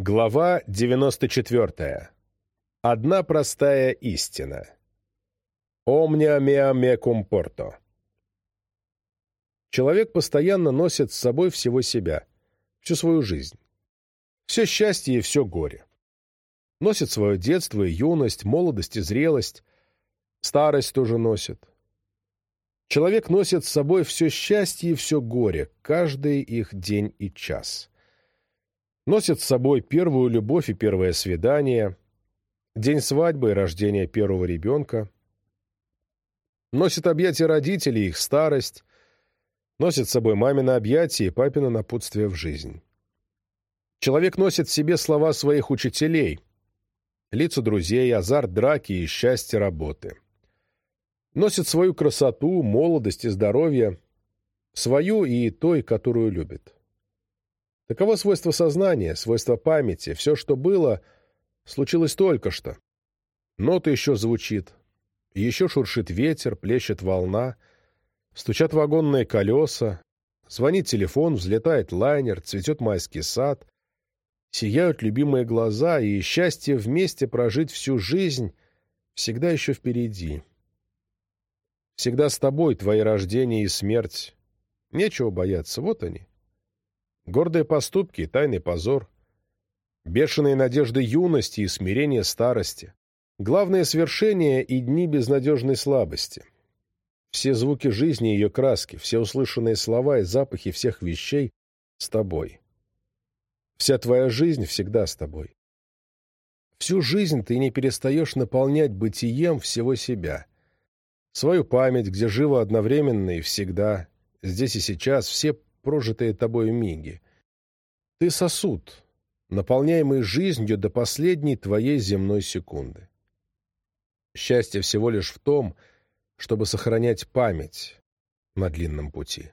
Глава 94. Одна простая истина. Omnia mea me comporto. Человек постоянно носит с собой всего себя, всю свою жизнь. Все счастье и все горе. Носит свое детство и юность, молодость и зрелость. Старость тоже носит. Человек носит с собой все счастье и все горе, каждый их день и час. Носит с собой первую любовь и первое свидание, день свадьбы и рождения первого ребенка. Носит объятия родителей, их старость. Носит с собой мамино объятие и папино напутствие в жизнь. Человек носит в себе слова своих учителей, лица друзей, азарт драки и счастье работы носит свою красоту, молодость и здоровье, свою и той, которую любит. Таково свойство сознания, свойство памяти. Все, что было, случилось только что. Нота еще звучит. Еще шуршит ветер, плещет волна. Стучат вагонные колеса. Звонит телефон, взлетает лайнер, цветет майский сад. Сияют любимые глаза, и счастье вместе прожить всю жизнь всегда еще впереди. Всегда с тобой твои рождение и смерть. Нечего бояться, вот они. Гордые поступки и тайный позор. Бешеные надежды юности и смирение старости. Главное свершение и дни безнадежной слабости. Все звуки жизни и ее краски, все услышанные слова и запахи всех вещей с тобой. Вся твоя жизнь всегда с тобой. Всю жизнь ты не перестаешь наполнять бытием всего себя — свою память, где живо одновременно и всегда, здесь и сейчас, все прожитые тобою миги. Ты сосуд, наполняемый жизнью до последней твоей земной секунды. Счастье всего лишь в том, чтобы сохранять память на длинном пути.